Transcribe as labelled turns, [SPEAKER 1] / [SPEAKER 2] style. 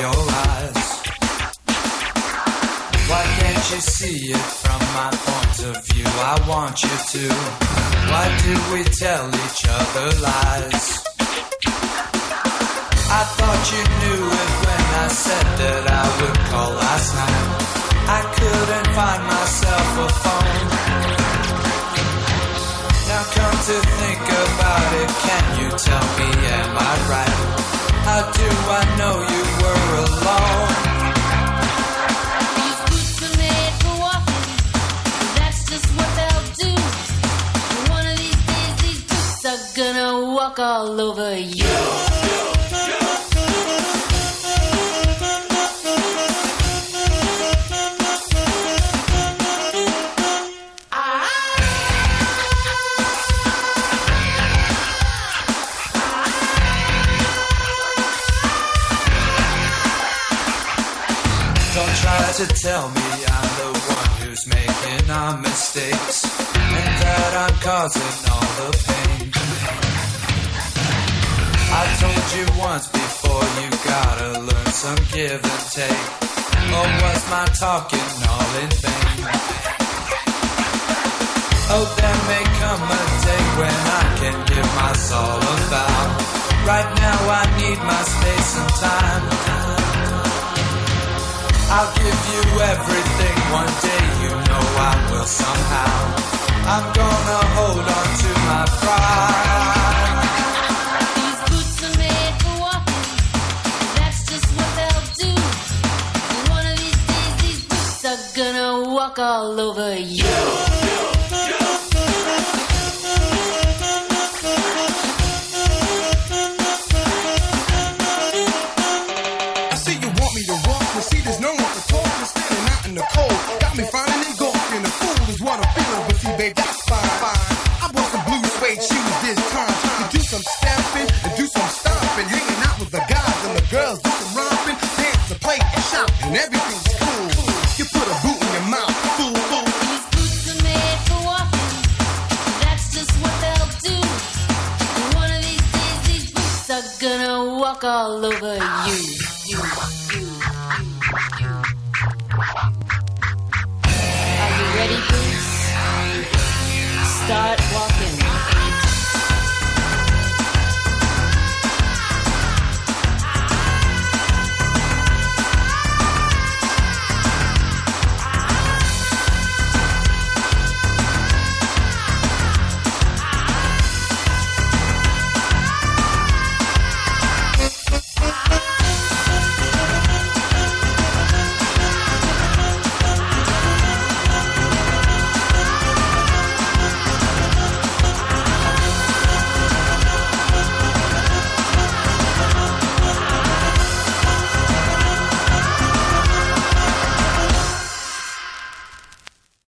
[SPEAKER 1] your eyes. Why can't you see it from my point of view? I want you to. Why do we tell each other lies? I thought you knew it when I said that I would call last night. I couldn't find myself a phone. Now come to think
[SPEAKER 2] walk all over you.
[SPEAKER 1] Don't try to tell me I'm the one who's making our mistakes and that I'm causing all the pain. You once before you gotta learn some give and take. Or was my talking all in vain? Oh, there may come a day when I can give my soul about. Right now I need my space and time. I'll give you everything one day, you know I will somehow. I'm gonna
[SPEAKER 2] gonna walk all over you.
[SPEAKER 3] I see you want me to walk, but see there's no one to talk. You're standing out in the cold. Got me finding and gawking.
[SPEAKER 2] Walk all over you. you, you, you. Are you ready, boots? Start walking.